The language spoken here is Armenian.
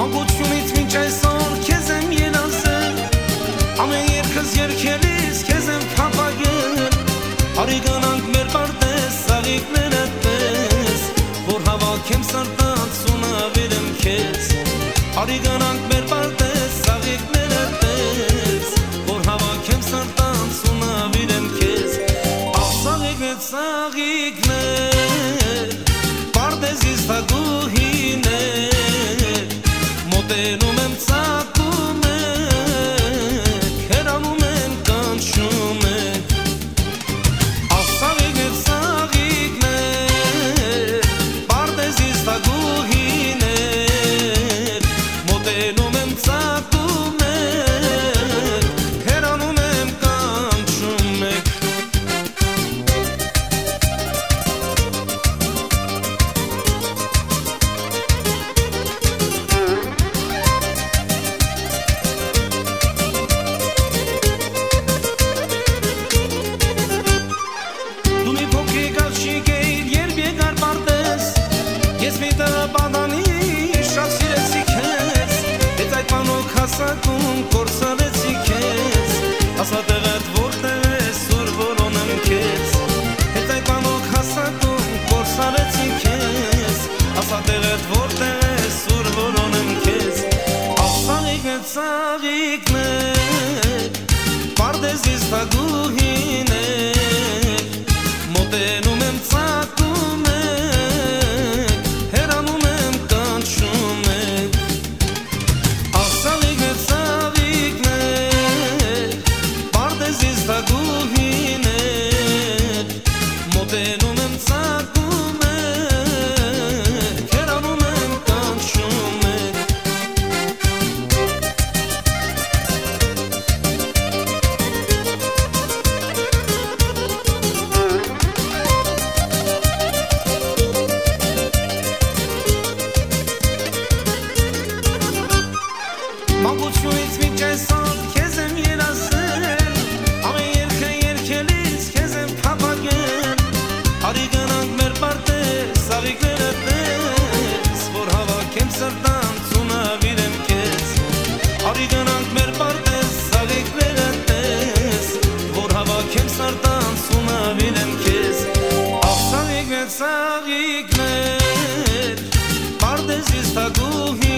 Մանկությունից մինչ այսօր քեզ եմ երազել Ամեն երկս երկելիս քեզ եմ փապագել Արի գնանք մեր բարդես սաղիկները պես Որ հավաքեմ սրտանց ու նավիրեմ քեզ Արի գնանք մեր բարդես սաղիկները պես Որ հավաքեմ սրտանց ու նավիրեմ քեզ Աղ սաղիկներ սաղիկներ te nu mi Ես մի տղա բադանի շատ սիրեցի քեզ Հետ այդ մանոք հասակում կորսարեցի քեզ Ասա տեղդ որտեղ ես, որ որոնեմ քեզ Հետ այդ մանոք հասակում կորսարեցի քեզ Ասա տեղդ որտեղ ես, որ որոնեմ քեզ Աղսաղիկներ, ծաղիկներ Պարտեզից թագուհիներ Մանկությունից մինչ այսօր քեզ եմ երազել Ամեն երգը երգելիս քեզ եմ փապագել Արի գնանք մեր պարտեզ, սաղիկները պես Որ հավաքեմ սրտանց ու նավիրեմ քեզ Արի գնանք մեր պարտեզ, սաղիկները պես Որ հավաքեմ սրտանց ու նավիրեմ քեզ Աղ սաղիկներ, սաղիկներ Պարտեզից թագուհի